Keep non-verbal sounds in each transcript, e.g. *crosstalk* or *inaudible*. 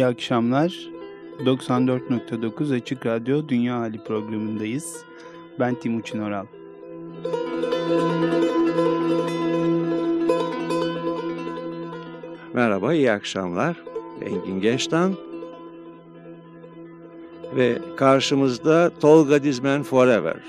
İyi akşamlar. 94.9 Açık Radyo Dünya Hali programındayız. Ben Timuçin Oral. Merhaba, iyi akşamlar. Engin Geçtan. Ve karşımızda Tolga Dizmen Forever.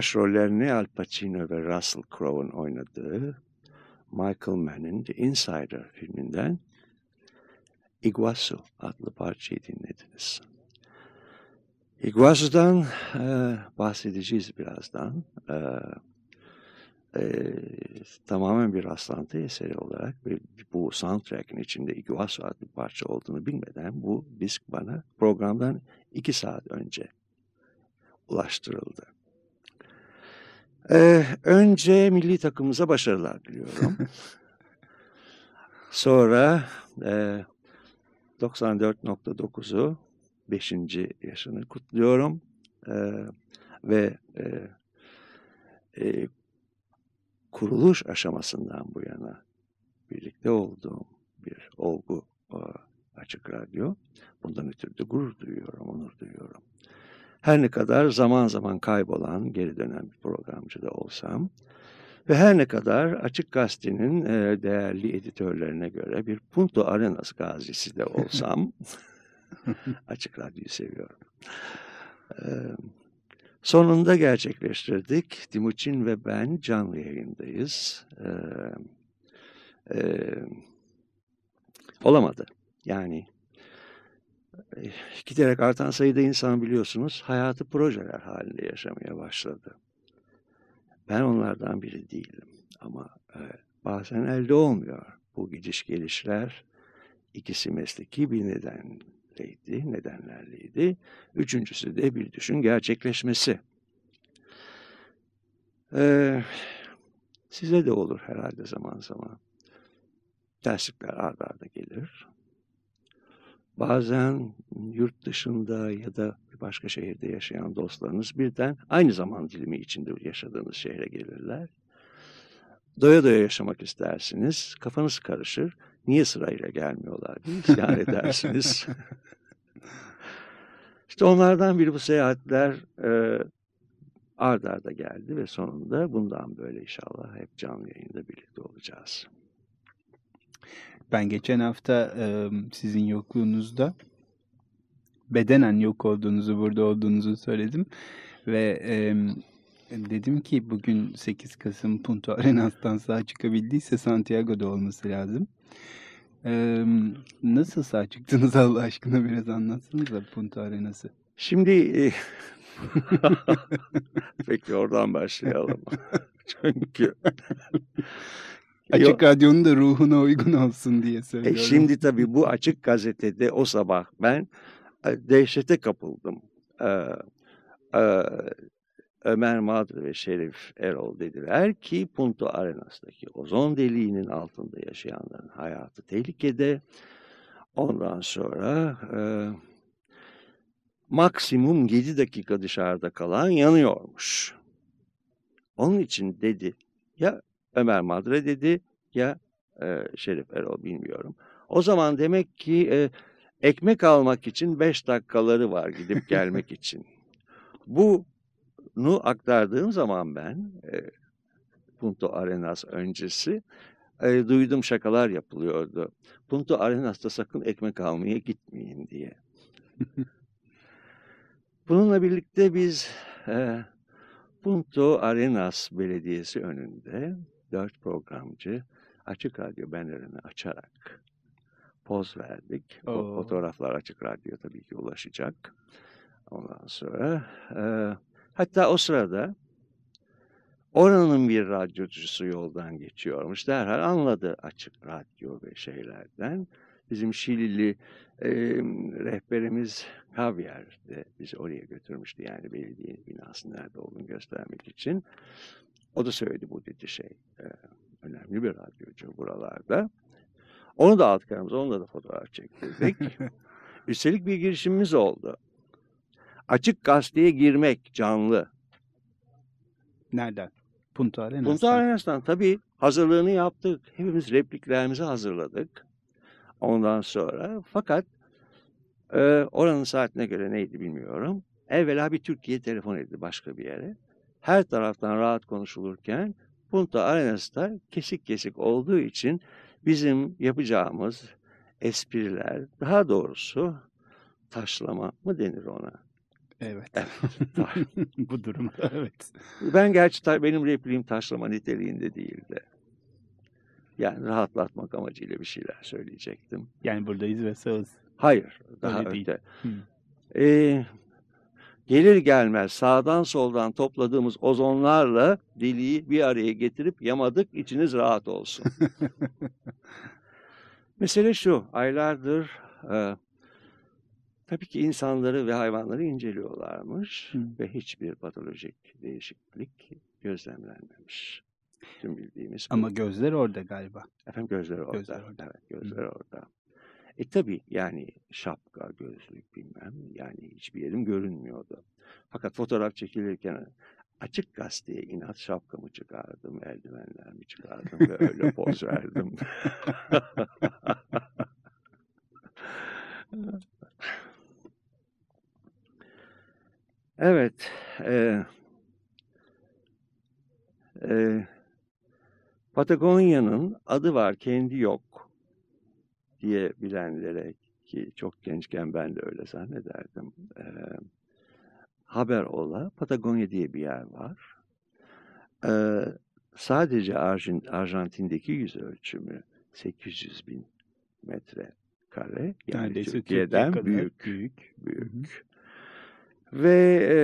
Başrollerini Al Pacino ve Russell Crowe'un oynadığı Michael Mann'in The Insider filminden Iguazu adlı parçayı dinlediniz. Iguazu'dan e, bahsedeceğiz birazdan. E, e, tamamen bir rastlantı eseri olarak ve bu soundtrack'in içinde Iguazu adlı parça olduğunu bilmeden bu disk bana programdan iki saat önce ulaştırıldı. Ee, önce milli takımımıza başarılar diliyorum. *laughs* Sonra e, 94.9'u 5. yaşını kutluyorum. E, ve e, e, kuruluş aşamasından bu yana birlikte olduğum bir olgu o, açık radyo. Bundan ötürü de gurur duyuyorum, onur duyuyorum. Her ne kadar zaman zaman kaybolan, geri dönen bir programcı da olsam ve her ne kadar Açık Gazete'nin e, değerli editörlerine göre bir Punto Arenas gazisi de olsam *laughs* Açık Radyo'yu seviyorum. E, sonunda gerçekleştirdik. Timuçin ve ben canlı yayındayız. E, e, olamadı. Yani giderek artan sayıda insan biliyorsunuz hayatı projeler halinde yaşamaya başladı. Ben onlardan biri değilim ama evet, bazen elde olmuyor bu gidiş gelişler. İkisi mesleki bir nedenleydi, nedenlerleydi. Üçüncüsü de bir düşün gerçekleşmesi. Ee, size de olur herhalde zaman zaman. Terslikler ardarda arda gelir. Bazen yurt dışında ya da başka şehirde yaşayan dostlarınız birden aynı zaman dilimi içinde yaşadığınız şehre gelirler. Doya doya yaşamak istersiniz, kafanız karışır. Niye sırayla gelmiyorlar diye isyan *laughs* edersiniz. *laughs* İşte onlardan biri bu seyahatler e, ard arda geldi ve sonunda bundan böyle inşallah hep canlı yayında birlikte olacağız. Ben geçen hafta sizin yokluğunuzda bedenen yok olduğunuzu, burada olduğunuzu söyledim. Ve dedim ki bugün 8 Kasım Punta Arenas'tan sağ çıkabildiyse Santiago'da olması lazım. Nasıl sağ çıktınız *laughs* Allah aşkına biraz anlatsanıza Punta Arenas'ı. Şimdi e, *laughs* peki oradan başlayalım. *laughs* Çünkü Açık Radyo'nun da ruhuna uygun olsun diye e, söylüyorum. E şimdi tabii bu Açık Gazete'de o sabah ben e, dehşete kapıldım. Ee, e, Ömer Madr ve Şerif Erol dediler ki Punto Arenas'taki ozon deliğinin altında yaşayanların hayatı tehlikede. Ondan sonra e, maksimum 7 dakika dışarıda kalan yanıyormuş. Onun için dedi ya Ömer Madre dedi ya e, Şerif Erol bilmiyorum. O zaman demek ki e, ekmek almak için beş dakikaları var gidip gelmek *laughs* için. Bunu aktardığım zaman ben e, Punto Arenas öncesi e, duydum şakalar yapılıyordu. Punto Arenas'ta sakın ekmek almaya gitmeyin diye. Bununla birlikte biz e, Punto Arenas Belediyesi önünde dört programcı Açık Radyo bannerini açarak poz verdik. Oo. O fotoğraflar Açık Radyo tabii ki ulaşacak. Ondan sonra e, hatta o sırada Oranın bir radyocusu yoldan geçiyormuş. Derhal anladı açık radyo ve şeylerden. Bizim Şilili e, rehberimiz Javier de bizi oraya götürmüştü. Yani belediye binasının nerede olduğunu göstermek için. O da söyledi bu dedi şey. E, önemli bir radyocu buralarda. Onu da aldık aramıza. Onunla da fotoğraf çektirdik. *laughs* Üstelik bir girişimimiz oldu. Açık gazeteye girmek canlı. Nereden? Punta Arenas. Punta Arenas'tan tabii hazırlığını yaptık. Hepimiz repliklerimizi hazırladık. Ondan sonra fakat e, oranın saatine göre neydi bilmiyorum. Evvela bir Türkiye telefon edildi başka bir yere. Her taraftan rahat konuşulurken Punta Arenas'ta kesik kesik olduğu için bizim yapacağımız espriler daha doğrusu taşlama mı denir ona? Evet. *laughs* Bu durumda *laughs* evet. Ben gerçi benim repliğim taşlama niteliğinde değildi. Yani rahatlatmak amacıyla bir şeyler söyleyecektim. Yani buradayız ve sağız. Hayır, daha Öyle değil. öte. Hı. Ee, gelir gelmez sağdan soldan topladığımız ozonlarla deliği bir araya getirip yamadık, içiniz rahat olsun. *laughs* Mesele şu, aylardır e, tabii ki insanları ve hayvanları inceliyorlarmış Hı. ve hiçbir patolojik değişiklik gözlemlenmemiş. Tüm bildiğimiz bu. Ama gözler orada galiba. Efendim gözleri orada. Gözler orada. Evet gözleri orada. E tabii yani şapka, gözlük bilmem yani hiçbir yerim görünmüyordu. Fakat fotoğraf çekilirken açık gazeteye inat şapkamı çıkardım, eldivenlerimi çıkardım ve öyle poz *laughs* verdim. *laughs* evet. E, e, Patagonya'nın adı var, kendi yok diye bilenlere ki çok gençken ben de öyle zannederdim. Ee, haber ola, Patagonya diye bir yer var. Ee, sadece Arjin, Arjantin'deki yüz ölçümü 800 bin metre kare. Yani Neredeyse Türkiye'den Türkiye büyük. büyük. Büyük. Ve e,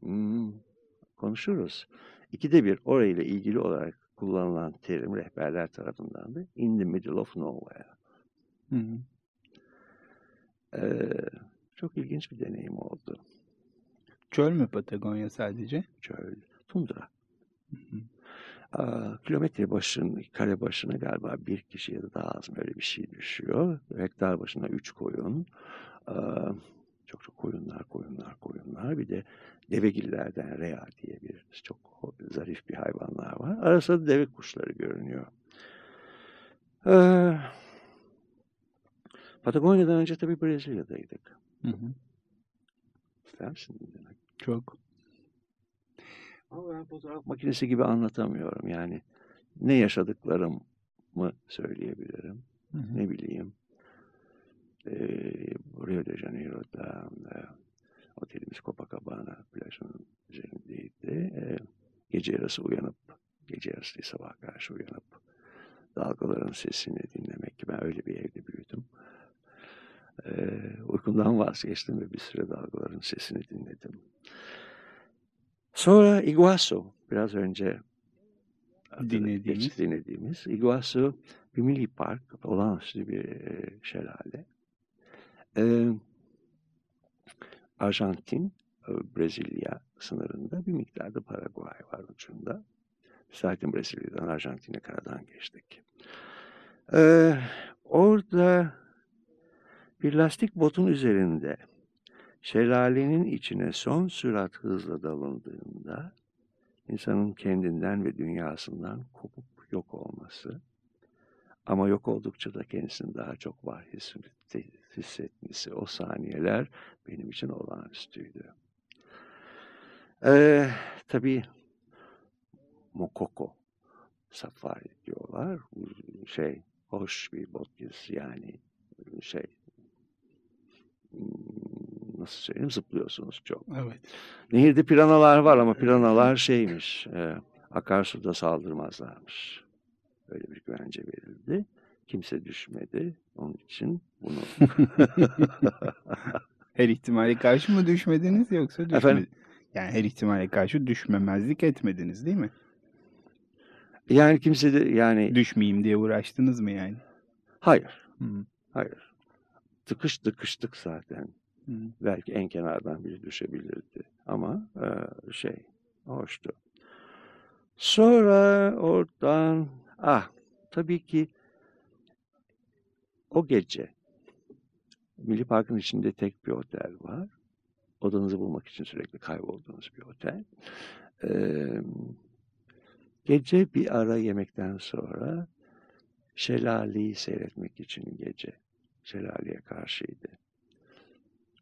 hmm, konuşuruz. İkide bir orayla ilgili olarak kullanılan terim rehberler tarafından da in the middle of nowhere. Hı hı. Ee, çok ilginç bir deneyim oldu. Çöl mü Patagonya sadece? Çöl, tundra. Hı hı. Aa, kilometre başın, kare başına galiba bir kişi ya da daha az böyle bir şey düşüyor. Hektar başına üç koyun. Aa, çok çok koyunlar, koyunlar, koyunlar. Bir de devegillerden rea diye bir çok zarif bir hayvanlar var. Arasında deve kuşları görünüyor. Ee, Patagonya'dan önce tabii Brezilya'daydık. Hı hı. İster misin? Çok. Ama ben fotoğraf makinesi gibi anlatamıyorum. Yani ne yaşadıklarımı söyleyebilirim. Hı hı. Ne bileyim. Ee, Rio de Janeiro'da e, otelimiz Copacabana plajının üzerindeydi. Ee, gece yarısı uyanıp, gece yarısı değil sabah karşı uyanıp dalgaların sesini dinlemek ki ben öyle bir evde büyüdüm. Ee, uykumdan vazgeçtim ve bir süre dalgaların sesini dinledim. Sonra Iguazu, biraz önce Dinlediğimiz. geç dinlediğimiz. Iguazu bir milli park, olağanüstü bir e, şelale. Ee, Arjantin, e, Brezilya sınırında bir miktarda Paraguay var ucunda. Zaten Brezilya'dan Arjantin'e karadan geçtik. Ee, orada bir lastik botun üzerinde şelalenin içine son sürat hızla dalındığında insanın kendinden ve dünyasından kopup yok olması ama yok oldukça da kendisini daha çok var hissetmesi o saniyeler benim için olağanüstüydü. Ee, tabii Mokoko safari diyorlar. Şey, hoş bir bot gezisi yani şey hmm, nasıl söyleyeyim zıplıyorsunuz çok. Evet. Nehirde piranalar var ama piranalar şeymiş, e, akarsuda saldırmazlarmış. Öyle bir güvence verildi. Kimse düşmedi. Onun için bunu... *laughs* Her ihtimale karşı mı düşmediniz yoksa düşmedi? Efendim? Yani her ihtimale karşı düşmemezlik etmediniz değil mi? Yani kimse de yani Düşmeyeyim diye uğraştınız mı yani? hayır, Hı. hayır. Tıkış tıkıştık zaten. Hı. Belki en kenardan biri düşebilirdi. Ama e, şey, hoştu. Sonra oradan, ah tabii ki o gece Milli Park'ın içinde tek bir otel var. Odanızı bulmak için sürekli kaybolduğunuz bir otel. Ee, gece bir ara yemekten sonra şelaleyi seyretmek için gece şelaleye karşıydı.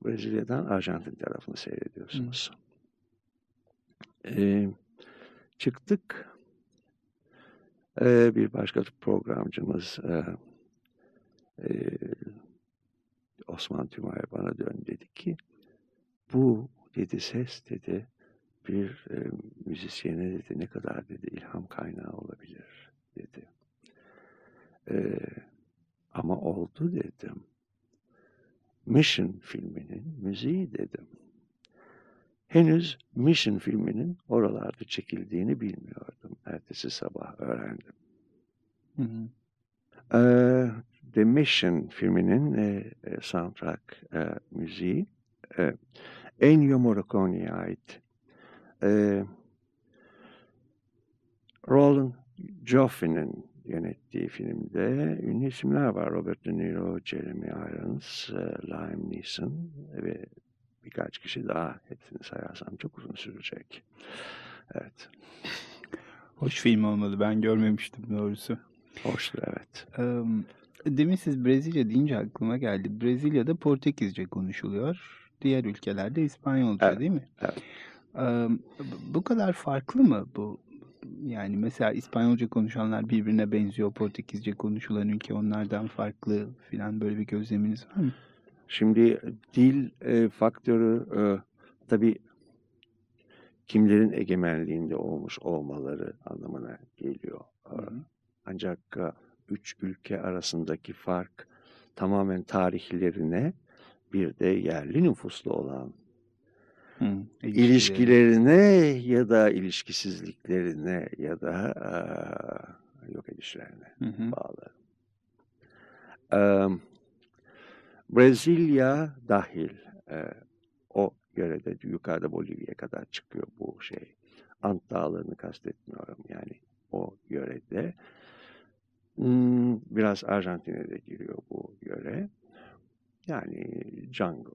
Brezilya'dan Arjantin tarafını seyrediyorsunuz. Ee, çıktık. Ee, bir başka programcımız e, e, Osman Tümay bana dön dedi ki bu dedi ses dedi bir e, müzisyene dedi ne kadar dedi ilham kaynağı olabilir dedi. E, ama oldu dedim. Mission filminin müziği dedim. Henüz Mission filminin oralarda çekildiğini bilmiyordum. Ertesi sabah öğrendim. Hı hı. Ee, The Mission filminin e, e, soundtrack e, müziği e, Ennio Morricone'ye ait. E, Roland Joffe'nin yönettiği filmde ünlü isimler var. Robert De Niro, Jeremy Irons, e, Liam Neeson ve birkaç kişi daha. Hepsini sayarsam çok uzun sürecek. Evet. Hoş film olmalı. Ben görmemiştim doğrusu. Hoştu evet. Eee, Demin siz Brezilya deyince aklıma geldi. Brezilya'da Portekizce konuşuluyor. Diğer ülkelerde İspanyolca Evet, değil mi? evet. Bu kadar farklı mı bu? Yani mesela İspanyolca konuşanlar birbirine benziyor. Portekizce konuşulan ülke onlardan farklı filan böyle bir gözleminiz var mı? Şimdi dil e, faktörü e, tabii kimlerin egemenliğinde olmuş olmaları anlamına geliyor. E, Hı hı. Ancak e, üç ülke arasındaki fark tamamen tarihlerine bir de yerli nüfuslu olan Hı, ilişkilerine ya da ilişkisizliklerine ya da e, yok edişlerine Hı hı. bağlı. Eee, Brezilya dahil eee, o yörede yukarıda Bolivya'ya kadar çıkıyor bu şey. Ant dağlarını kastetmiyorum yani o yörede. Hmm, biraz Arjantin'e de giriyor bu yöre. Yani jungle,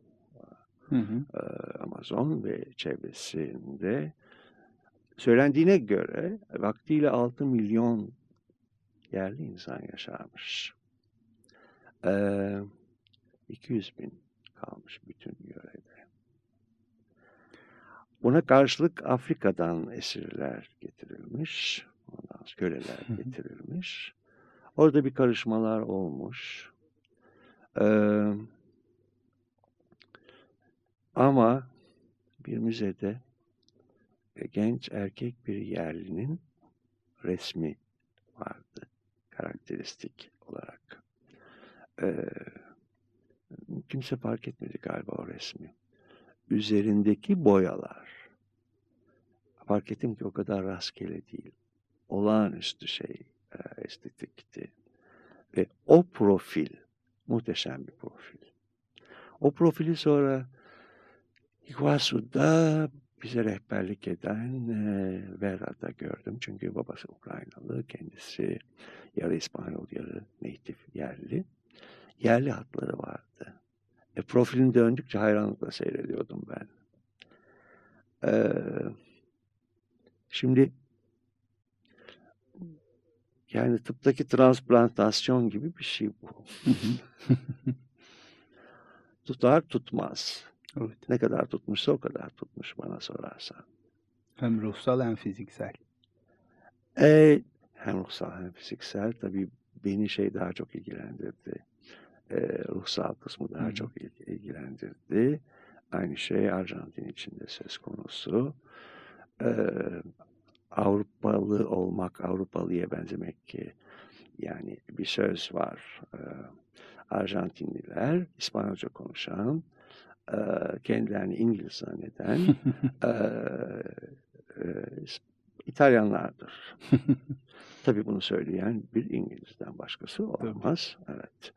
Hı hı. eee, Amazon ve çevresinde söylendiğine göre vaktiyle 6 milyon yerli insan yaşarmış. Eee 200 bin kalmış bütün yörede. Buna karşılık Afrika'dan esirler getirilmiş. Ondan köleler getirilmiş. Orada bir karışmalar olmuş. Eee, ama bir müzede e, genç erkek bir yerlinin resmi vardı. Karakteristik olarak. Eee, kimse fark etmedi galiba o resmi. Üzerindeki boyalar. Fark ettim ki o kadar rastgele değil. Olağanüstü şey estetikti. Ve o profil muhteşem bir profil. O profili sonra Iguazu'da bize rehberlik eden e, Vera'da gördüm. Çünkü babası Ukraynalı, kendisi yarı İspanyol, yarı native yerli. Yerli hatları vardı. E, profilini döndükçe hayranlıkla seyrediyordum ben. E, şimdi yani tıptaki transplantasyon gibi bir şey bu. *laughs* Tutar tutmaz. evet. Ne kadar tutmuşsa o kadar tutmuş bana sorarsan. Hem ruhsal hem fiziksel. E, hem ruhsal hem fiziksel tabii beni şey daha çok ilgilendirdi. E, ruhsal kısmı daha Hı çok il- ilgilendirdi. Aynı şey Arjantin için de söz konusu. E, Avrupalı olmak, Avrupalıya benzemek ki yani bir söz var. Arjantinliler İspanyolca konuşan kendilerini İngiliz zanneden *laughs* İtalyanlardır. *laughs* Tabii bunu söyleyen bir İngiliz'den başkası olamaz. Evet.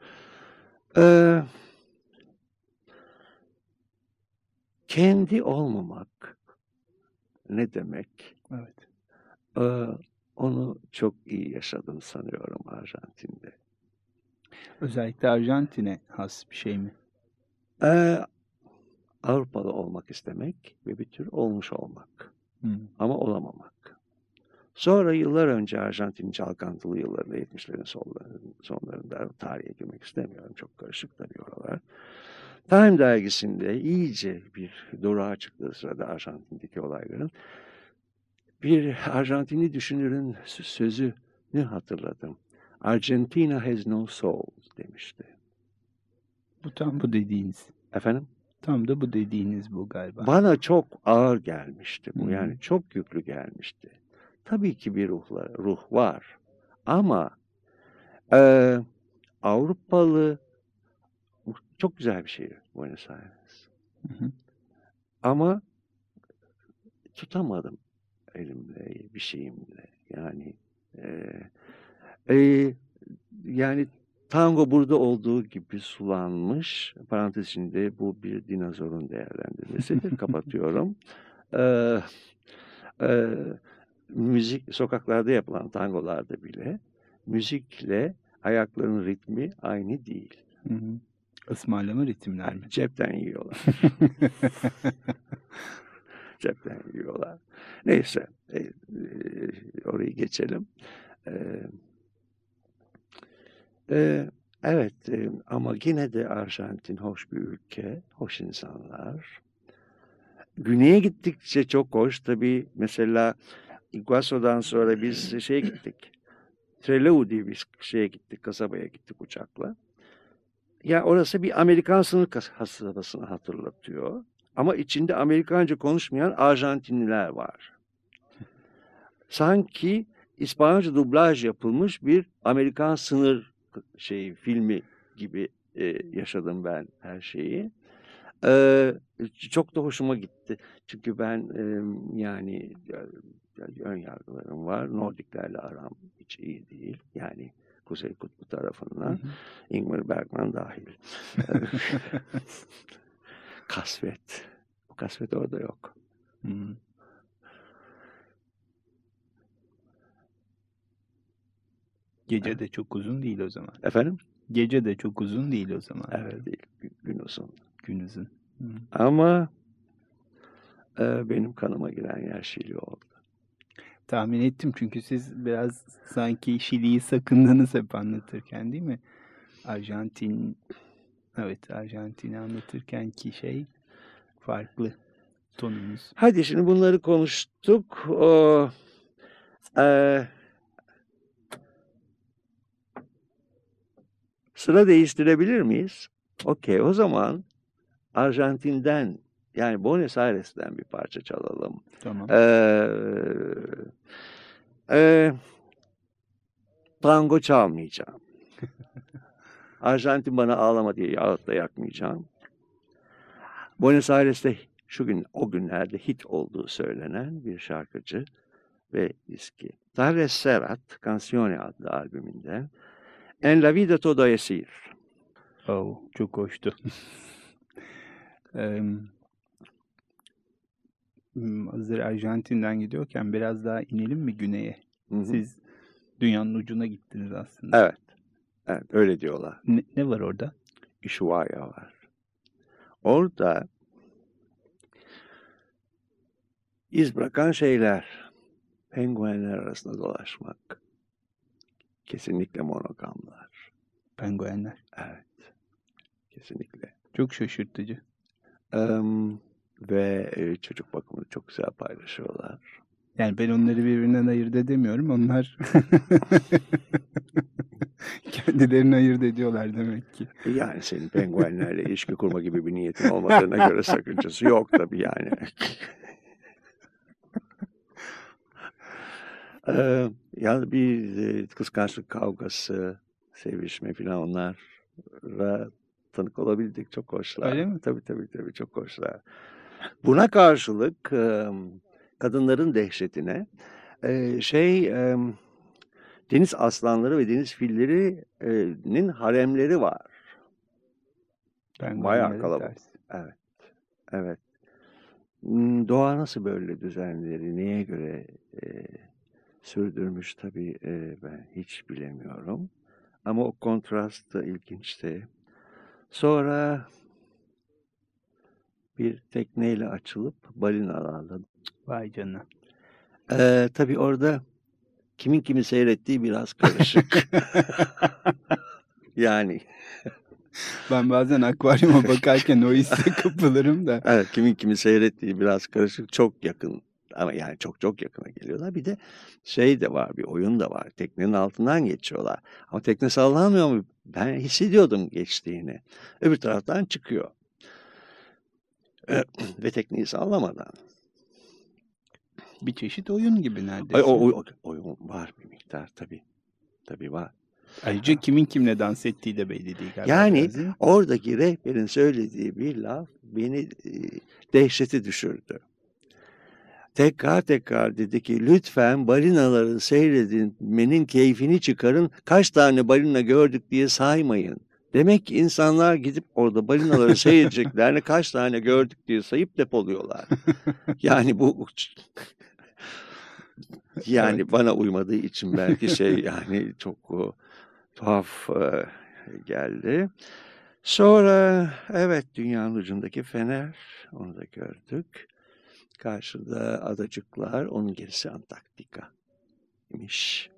Ee, kendi olmamak ne demek? Evet. Onu çok iyi yaşadım sanıyorum Arjantin'de. Özellikle Arjantin'e has bir şey mi? Ee, Avrupalı olmak istemek ve bir tür olmuş olmak. Hmm. Ama olamamak. Sonra yıllar önce Arjantin çalkantılı yıllarında 70'lerin sonlarında tarihe girmek istemiyorum. Çok karışık tabii oralar. Time dergisinde iyice bir durağa çıktığı sırada Arjantin'deki olayların bir Arjantinli düşünürün sözünü hatırladım. Argentina has no soul demişti. Bu tam bu dediğiniz. Efendim? Tam da bu dediğiniz bu galiba. Bana çok ağır gelmişti bu. Hı. Yani çok yüklü gelmişti. Tabii ki bir ruhla, ruh var. Ama e, Avrupalı çok güzel bir şehir Buenos Aires. Hı hı. Ama tutamadım elimle, bir şeyimle. Yani e, e, yani tango burada olduğu gibi sulanmış. Parantez içinde bu bir dinozorun değerlendirmesidir. *laughs* Kapatıyorum. E, e, müzik sokaklarda yapılan tangolarda bile müzikle ayakların ritmi aynı değil. Hı hı. Ismarlama ritimler mi? Cepten yiyorlar. *laughs* Cepten yiyorlar. Neyse e, e, orayı geçelim. E, e, evet e, ama yine de Arjantin hoş bir ülke, hoş insanlar. Güneye gittikçe çok hoş tabii. Mesela Iguazu'dan sonra biz şeye gittik. Trelew diye bir şeye gittik, kasabaya gittik uçakla. Ya orası bir Amerikan sınır kasabasını hatırlatıyor. Ama içinde Amerikanca konuşmayan Arjantinliler var. Sanki İspanyolca dublaj yapılmış bir Amerikan sınır şey filmi gibi e, yaşadım ben her şeyi. Ee, çok da hoşuma gitti. Çünkü ben e, yani ön yargılarım var. Nordiklerle aram hiç iyi değil. Yani Kuzey Kutbu tarafından. Hı hı. Ingmar Bergman dahil. *laughs* *laughs* kasvet. Bu kasvet orada yok. Hı. Gece de çok uzun değil o zaman. Efendim? Gece de çok uzun değil o zaman. Evet değil. Gün uzun. Gün uzun. Hı. Ama e, benim kanıma giren yer Şili oldu. Tahmin ettim çünkü siz biraz sanki Şili'yi sakındınız hep anlatırken değil mi? Arjantin, evet Arjantin'i anlatırken ki şey farklı tonunuz. Hadi şimdi bunları konuştuk. O, e, sıra değiştirebilir miyiz? Okey o zaman Arjantin'den yani Buenos Aires'ten bir parça çalalım. Tamam. Ee, e, tango çalmayacağım. *laughs* Arjantin bana ağlama diye ağıtla yakmayacağım. Buenos Aires'te şu gün o günlerde hit olduğu söylenen bir şarkıcı ve diski. Tarles Serrat, Canzone adlı albümünden En la vida todo es ir. Oh, çok hoştu. *laughs* um, hazır Arjantin'den gidiyorken biraz daha inelim mi güneye? Hı hı. Siz dünyanın ucuna gittiniz aslında. Evet. Evet öyle diyorlar. Ne, ne var orada? Ushuaia var. Orada iz bırakan şeyler. Penguenler arasında dolaşmak. Kesinlikle monogamlar. Penguenler. Evet. Kesinlikle. Çok şaşırtıcı. Um, ve e, çocuk bakımını çok güzel paylaşıyorlar. Yani ben onları birbirinden ayırt edemiyorum. Onlar *laughs* kendilerini ayırt ediyorlar demek ki. Yani senin penguenlerle ilişki kurma gibi bir niyetin olmadığına göre sakıncası yok tabii yani. *laughs* ee, yani bir kıskançlık kavgası, sevişme falan onlara tanık olabildik. Çok hoşlar. Öyle mi? Tabii tabii tabii çok hoşlar. Buna karşılık e, kadınların dehşetine e, şey e, deniz aslanları ve deniz fillerinin haremleri var. Ben Bayağı kalabalık. dersi. Evet. Evet. Hmm, Doğa nasıl böyle düzenleri neye göre e, sürdürmüş tabii e, ben hiç bilemiyorum. Ama o kontrast da ilginçti. Sonra bir tekneyle açılıp balinalarla. Vay canına. Ee, tabii orada kimin kimi seyrettiği biraz karışık. *laughs* *laughs* yani Ben bazen akvaryuma bakarken o hisse *laughs* kapılırım da. Evet, kimin kimi seyrettiği biraz karışık. Çok yakın ama yani çok çok yakına geliyorlar. Bir de şey de var, bir oyun da var. Teknenin altından geçiyorlar. Ama tekne sallanmıyor mu? Ben hissediyordum geçtiğini. Öbür taraftan çıkıyor. Ee, Ve tekneyi sallamadan. Bir çeşit oyun gibi neredeyse. Ay, o, o- oyun var bir miktar tabii. Tabii var. Ayrıca kimin kimle dans ettiği de belli değil galiba. Yani oradaki rehberin söylediği bir laf beni e, dehşete düşürdü. Tekrar tekrar dedi ki lütfen balinaları seyredilmenin keyfini çıkarın. Kaç tane balina gördük diye saymayın. Demek ki insanlar gidip orada balinaları seyredeceklerine *laughs* kaç tane gördük diye sayıp depoluyorlar. Yani bu yani bana uymadığı için belki şey yani çok tuhaf e, geldi. Sonra evet dünyanın ucundaki fener onu da gördük. Karşıda adacıklar onun gerisi Antarktika imiş.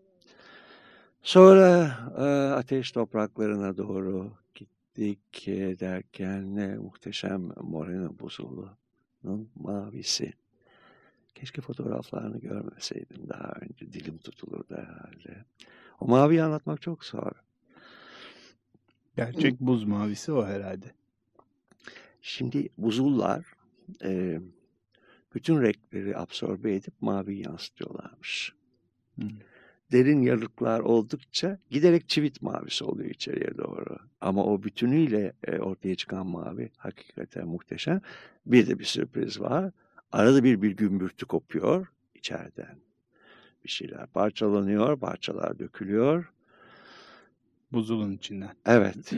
Sonra e, ateş topraklarına doğru gittik e, derken ne muhteşem Moreno buzulunun mavisi. Keşke fotoğraflarını görmeseydim daha önce. Dilim tutulurdu herhalde. O maviyi anlatmak çok zor. Gerçek buz mavisi o herhalde. Şimdi buzullar e, bütün renkleri absorbe edip mavi yansıtıyorlarmış. Hı. Derin yarıklar oldukça giderek çivit mavisi oluyor içeriye doğru. Ama o bütünüyle e, ortaya çıkan mavi hakikaten muhteşem. Bir de bir sürpriz var. Arada bir bir gümbürtü kopuyor içeriden. Bir şeyler parçalanıyor, parçalar dökülüyor. Buzulun içinden. Evet.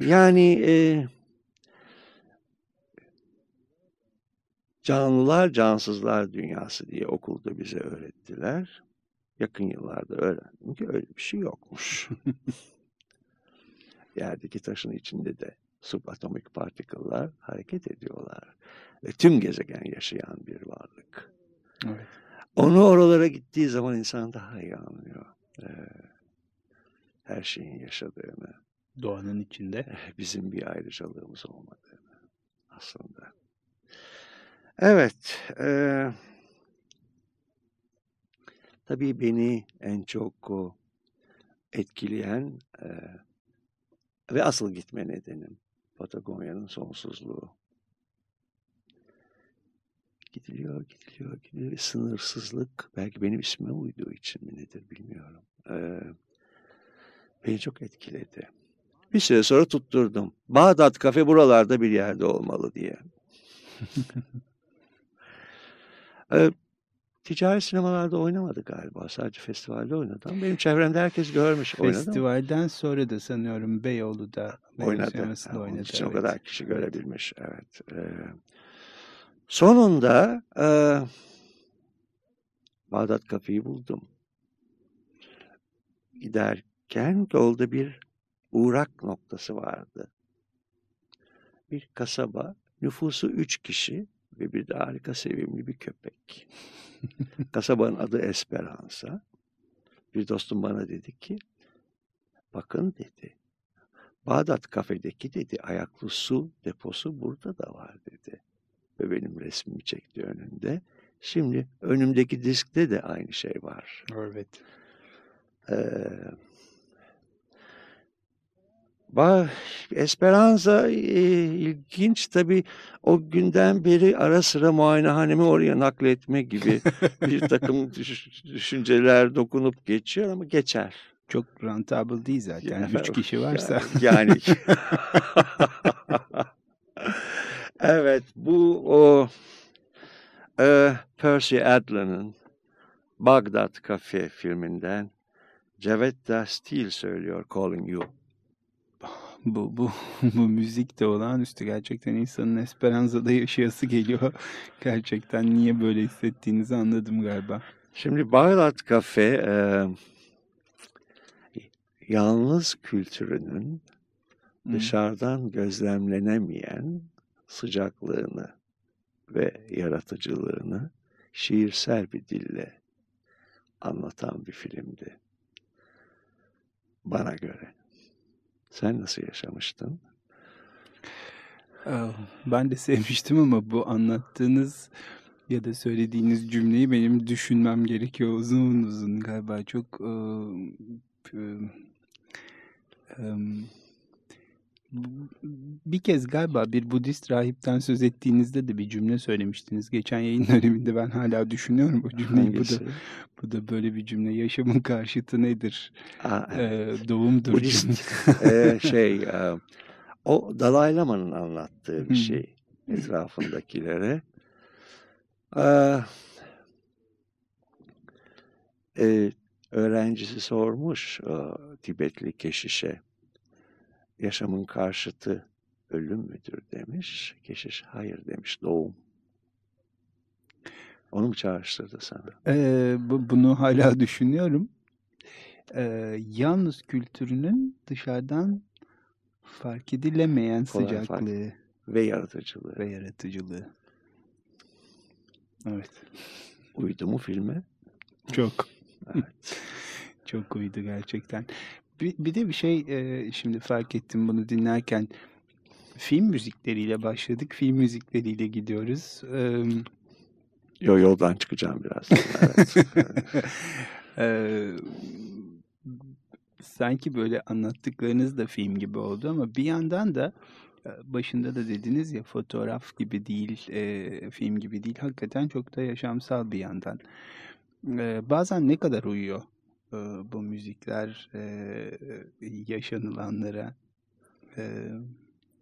Yani e, canlılar cansızlar dünyası diye okulda bize öğrettiler. Yakın yıllarda öğrendim ki öyle bir şey yokmuş. *laughs* Yerdeki taşın içinde de subatomik partiküller hareket ediyorlar. Ve tüm gezegen yaşayan bir varlık. Evet. Onu oralara gittiği zaman insan daha iyi anlıyor. Ee, her şeyin yaşadığını. Doğanın içinde. bizim bir ayrıcalığımız olmadığını aslında. Evet, e, tabii beni en çok o etkileyen e, ve asıl gitme nedenim Patagonya'nın sonsuzluğu. Gidiliyor, gidiliyor, gidiliyor. Sınırsızlık belki benim ismime uyduğu için mi nedir bilmiyorum. E, beni çok etkiledi. Bir süre sonra tutturdum. Bağdat kafe buralarda bir yerde olmalı diye. *laughs* Ee, ticari sinemalarda oynamadı galiba. Sadece festivalde oynadı. Ama benim çevremde herkes görmüş. Oynadı? Festivalden sonra da sanıyorum Beyoğlu'da Beyoğlu oynadı. sinemasında Ha, onun oynadı. için o evet. kadar kişi görebilmiş. Evet. Ee, sonunda e, Bağdat kafeyi buldum. Giderken yolda bir uğrak noktası vardı. Bir kasaba, nüfusu üç kişi ve bir de harika sevimli bir köpek. *laughs* Kasabanın adı Esperanza. Bir dostum bana dedi ki, bakın dedi, Bağdat kafedeki dedi ayaklı su deposu burada da var dedi. Ve benim resmimi çekti önünde. Şimdi önümdeki diskte de aynı şey var. Evet. Ee, Esperanza e, ilginç tabii o günden beri ara sıra muayenehanemi oraya nakletme gibi *laughs* bir takım düş- düşünceler dokunup geçiyor ama geçer. çok rentable değil zaten. Üç kişi varsa. Yani. *laughs* evet bu o e, Percy Adler'ın Bagdad Cafe filminden Cevetta Steele söylüyor Calling You. Bu, bu, *laughs* bu müzik de olağanüstü. Gerçekten insanın Esperanza'da yaşayası geliyor. *laughs* Gerçekten niye böyle hissettiğinizi anladım galiba. Şimdi Bagdad Cafe e, yalnız kültürünün dışarıdan gözlemlenemeyen sıcaklığını ve yaratıcılığını şiirsel bir dille anlatan bir filmdi. Bana göre. Sen nasıl yaşamıştın? Ben de sevmiştim ama bu anlattığınız ya da söylediğiniz cümleyi benim düşünmem gerekiyor uzun uzun galiba çok bir kez galiba bir Budist rahipten söz ettiğinizde de bir cümle söylemiştiniz. Geçen yayın *laughs* döneminde ben hala düşünüyorum bu cümleyi. Bu da, bu da böyle bir cümle. Yaşamın karşıtı nedir? Aa, evet. ee, doğumdur. Budist *laughs* e, şey e, o Dalai Lama'nın anlattığı bir şey etrafındakilere. Ee, e, öğrencisi sormuş o, Tibetli keşişe yaşamın karşıtı ölüm müdür demiş. Keşiş hayır demiş doğum. Onu mu çağrıştırdı sana? Ee, bu, bunu hala *laughs* düşünüyorum. Ee, yalnız kültürünün dışarıdan fark edilemeyen Kolay sıcaklığı. Fark. Ve yaratıcılığı. Ve yaratıcılığı. Evet. Uydu mu filme? Çok. Evet. *laughs* Çok uydu gerçekten. Bir, bir de bir şey e, şimdi fark ettim bunu dinlerken. Film müzikleriyle başladık. Film müzikleriyle gidiyoruz. E, Yo yoldan çıkacağım biraz. evet. *laughs* *laughs* e, sanki böyle anlattıklarınız da film gibi oldu ama bir yandan da başında da dediniz ya fotoğraf gibi değil, e, film gibi değil. Hakikaten çok da yaşamsal bir yandan. E, bazen ne kadar uyuyor e, bu müzikler e, yaşanılanlara. E,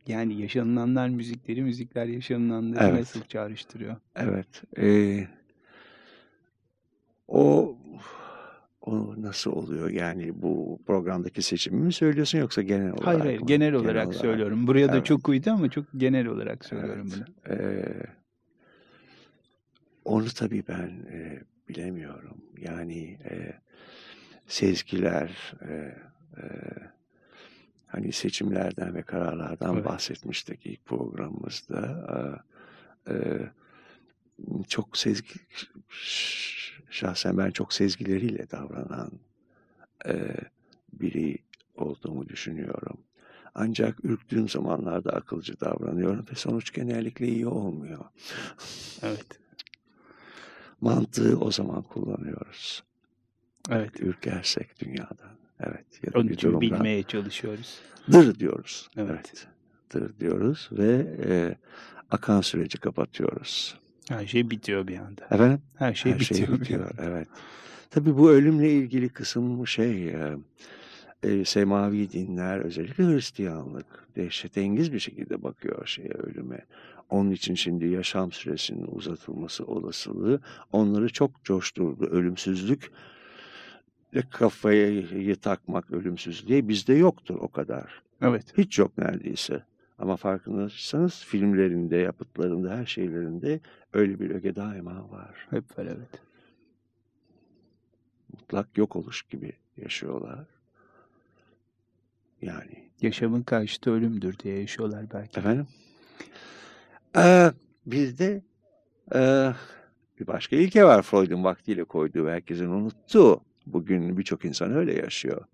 yani yaşanılanlar müzikleri, müzikler yaşanılanları evet. nasıl çağrıştırıyor? Evet. E, o o nasıl oluyor? Yani bu programdaki seçimi mi söylüyorsun yoksa genel olarak Hayır hayır mı? genel olarak genel söylüyorum. Buraya evet. da çok uydu ama çok genel olarak söylüyorum evet. bunu. Ee, onu tabii ben e, bilemiyorum. Yani e, sezgiler, e, e, hani seçimlerden ve kararlardan evet. bahsetmiştik ilk programımızda. E, e, çok sezgi şahsen ben çok sezgileriyle davranan e, biri olduğumu düşünüyorum. Ancak ürktüğüm zamanlarda akılcı davranıyorum ve sonuç genellikle iyi olmuyor. Evet. Mantığı o zaman kullanıyoruz. Evet. Ürkersek dünyadan. Evet. Ya Onun için bilmeye çalışıyoruz. Dır diyoruz. Evet. evet. Dır diyoruz ve e, akan süreci kapatıyoruz. Her şey bitiyor bir anda. Efendim? Her şey Her bitiyor. Şey bitiyor. evet. Tabii bu ölümle ilgili kısım şey e, e, semavi dinler özellikle Hristiyanlık dehşetengiz bir şekilde bakıyor şeye ölüme. Onun için şimdi yaşam süresinin uzatılması olasılığı onları çok coşturdu. Ölümsüzlük ve kafayı takmak ölümsüzlüğe bizde yoktur o kadar. Evet. Hiç yok neredeyse. Ama farkındaysanız filmlerinde, yapıtlarında, her şeylerinde öyle bir öge daima var. Hep var evet. Mutlak yok oluş gibi yaşıyorlar. Yani. Yaşamın karşıtı ölümdür diye yaşıyorlar belki. Efendim? Ee, bizde e, bir başka ilke var Freud'un vaktiyle koyduğu ve herkesin unuttuğu. Bugün birçok insan öyle yaşıyor.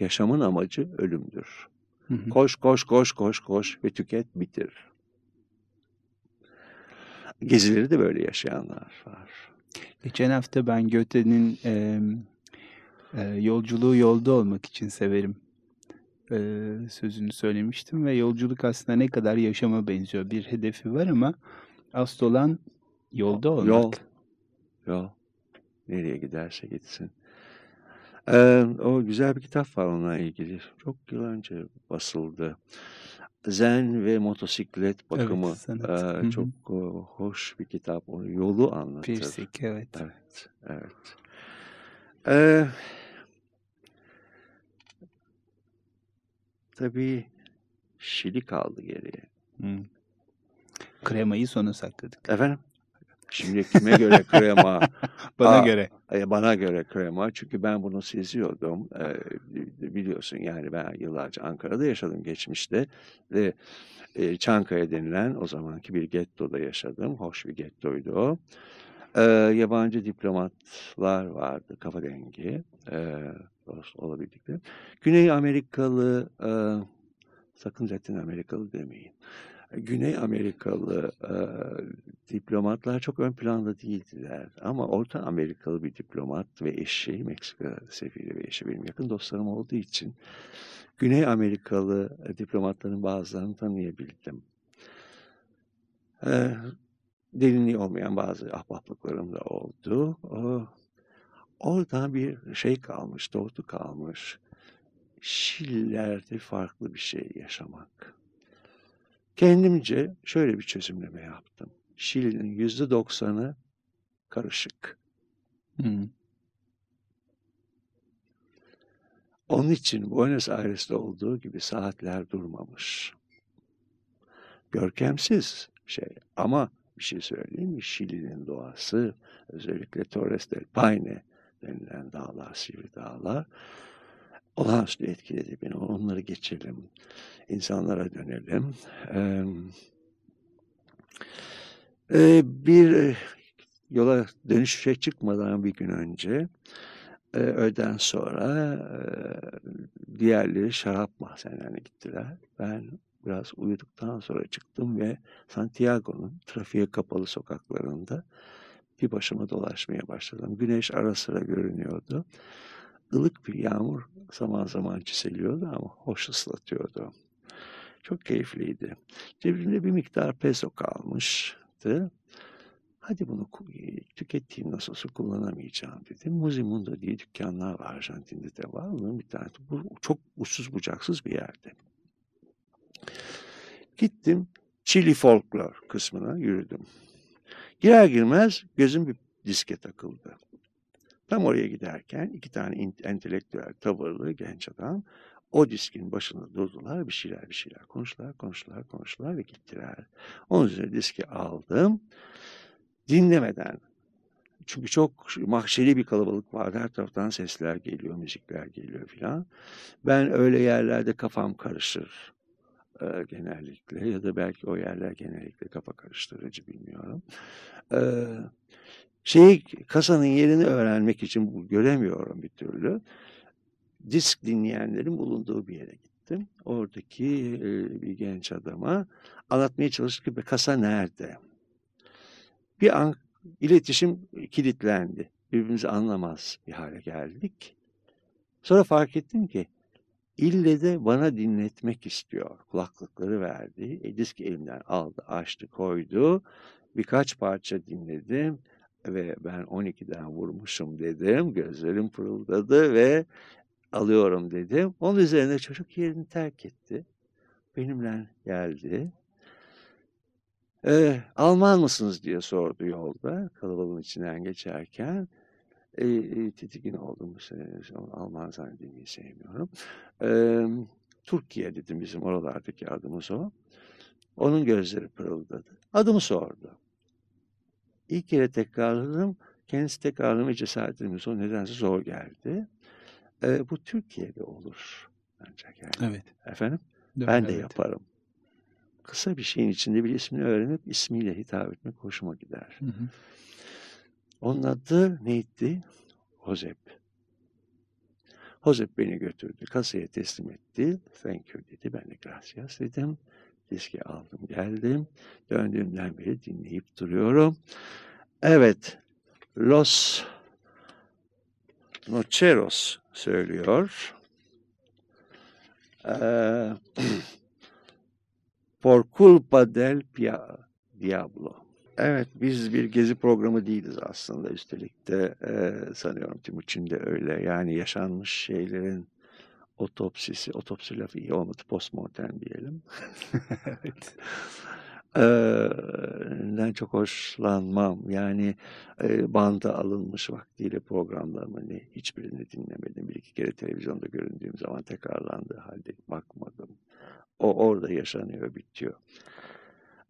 Yaşamın amacı ölümdür. Hı hı. Koş koş koş koş koş ve tüket bitir. Gezileri de böyle yaşayanlar var. Geçen hafta ben Göte'nin e, e, yolculuğu yolda olmak için severim e, sözünü söylemiştim ve yolculuk aslında ne kadar yaşama benziyor. Bir hedefi var ama asıl olan yolda olmak. Yol. Yol. Nereye giderse gitsin. Ee, o güzel bir kitap var onunla ilgili. Çok yıl önce basıldı. Zen ve motosiklet bakımı. Evet, Hı hı. çok e, hoş bir kitap. O yolu anlatır. Pirsik evet. Evet, evet. Ee, tabii Şili kaldı geriye. Hı. Kremayı sona sakladık. Efendim? Şimdi kime göre krema? *laughs* Bana Aa, göre. E, Bana göre krema. Çünkü ben bunu seziyordum. E, biliyorsun yani ben yıllarca Ankara'da yaşadım geçmişte. Ve e, Çankaya denilen o zamanki bir gettoda yaşadım. Hoş bir gettoydu o. E, yabancı diplomatlar vardı kafa dengi. E, olabildikleri. Güney Amerikalı e, sakın Latin Amerikalı demeyin. Güney Amerikalı e, diplomatlar çok ön planda değildiler. Ama Orta Amerikalı bir diplomat ve eşi, Meksika sefiri ve eşi benim yakın dostlarım olduğu için Güney Amerikalı e, diplomatların bazılarını tanıyabildim. E, derinliği olmayan bazı ahbaplıklarım da oldu. O, oradan bir şey kalmış, doğru kalmış. Şillerde farklı bir şey yaşamak. Kendimce şöyle bir çözümleme yaptım. Şili'nin yüzde doksanı karışık. Hı. Onun için Buenos Aires'te olduğu gibi saatler durmamış. Görkemsiz şey ama bir şey söyleyeyim mi? Şili'nin doğası özellikle Torres del Paine denilen dağlar, sivri dağlar olağanüstü etkiledi beni. Onları geçelim. İnsanlara dönelim. Ee, e, bir yola dönüşe çıkmadan bir gün önce e, öğleden sonra e, diğerleri şarap mahzenlerine gittiler. Ben biraz uyuduktan sonra çıktım ve Santiago'nun trafiğe kapalı sokaklarında bir başıma dolaşmaya başladım. Güneş ara sıra görünüyordu. Ilık bir yağmur zaman zaman çiseliyordu ama hoş ıslatıyordu. Çok keyifliydi. Cebimde bir miktar peso kalmıştı. Hadi bunu tükettiğim nasılsa kullanamayacağım dedim. Muzimundo diye dükkanlar var Arjantin'de de var. Bunun bir tanesi. Bu çok uçsuz bucaksız bir yerde. Gittim Chili Folklor kısmına yürüdüm. Girer girmez gözüm bir diske takıldı. Tam oraya giderken iki tane entelektüel tavırlı genç adam o diskin başında durdular. Bir şeyler bir şeyler konuştular, konuştular, konuştular ve gittiler. Onun üzerine diski aldım. Dinlemeden çünkü çok mahşeri bir kalabalık vardı. Her taraftan sesler geliyor, müzikler geliyor filan. Ben öyle yerlerde kafam karışır e, genellikle ya da belki o yerler genellikle kafa karıştırıcı bilmiyorum. E, şeyi kasanın yerini öğrenmek için göremiyorum bir türlü. Disk dinleyenlerin bulunduğu bir yere gittim. Oradaki e, bir genç adama anlatmaya çalıştık ki kasa nerede? Bir an iletişim kilitlendi. Birbirimizi anlamaz bir hale geldik. Sonra fark ettim ki ille de bana dinletmek istiyor. Kulaklıkları verdi. E, disk elimden aldı, açtı, koydu. Birkaç parça dinledim ve ben 12'den vurmuşum dedim. Gözlerim pırıldadı ve alıyorum dedim. Onun üzerine çocuk yerini terk etti. Benimle geldi. Ee, Alman mısınız diye sordu yolda kalabalığın içinden geçerken. E, e, tedirgin oldum. Alman zannedilmeyi sevmiyorum. E, Türkiye dedim bizim oralardaki adımız o. Onun gözleri pırıldadı. Adımı sordu. İlk kere tekrarladım. Kendisi tekrarlamaya cesaret edemiyorsa o nedense zor geldi. E, bu Türkiye'de olur. Ancak yani. Evet. Efendim? Doğru, ben de evet. yaparım. Kısa bir şeyin içinde bir ismini öğrenip ismiyle hitap etmek hoşuma gider. Hı hı. Onun adı neydi? Hozep. Hozep beni götürdü. Kasaya teslim etti. Thank you dedi. Ben de gracias dedim. Diski aldım geldim. Döndüğümden beri dinleyip duruyorum. Evet. Los Nocheros söylüyor. Ee, *clears throat* Por culpa del diablo. Evet, biz bir gezi programı değiliz aslında. Üstelik de e, sanıyorum Timuçin de öyle. Yani yaşanmış şeylerin otopsisi, otopsi lafı iyi olmadı, postmortem diyelim. *laughs* evet. Den çok hoşlanmam. Yani e, banda alınmış vaktiyle programlarımı ne, hiçbirini dinlemedim. Bir iki kere televizyonda göründüğüm zaman tekrarlandığı halde bakmadım. O orada yaşanıyor, bitiyor.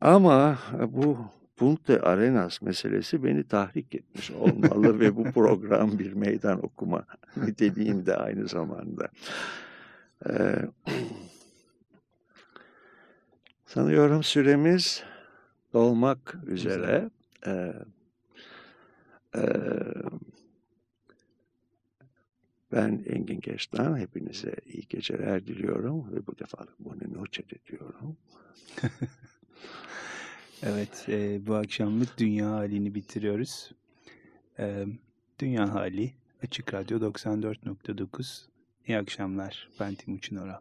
Ama bu Punte Arenas meselesi beni tahrik etmiş olmalı ve bu program bir meydan okuma *laughs* niteliğinde aynı zamanda. Ee, sanıyorum süremiz dolmak üzere. Ee, e, ben Engin Keştan. Hepinize iyi geceler diliyorum ve bu defa bunu noche diyorum. *laughs* Evet, e, bu akşamlık Dünya Halini bitiriyoruz. E, Dünya Hali, Açık Radyo 94.9. İyi akşamlar, ben Timuçin Oral.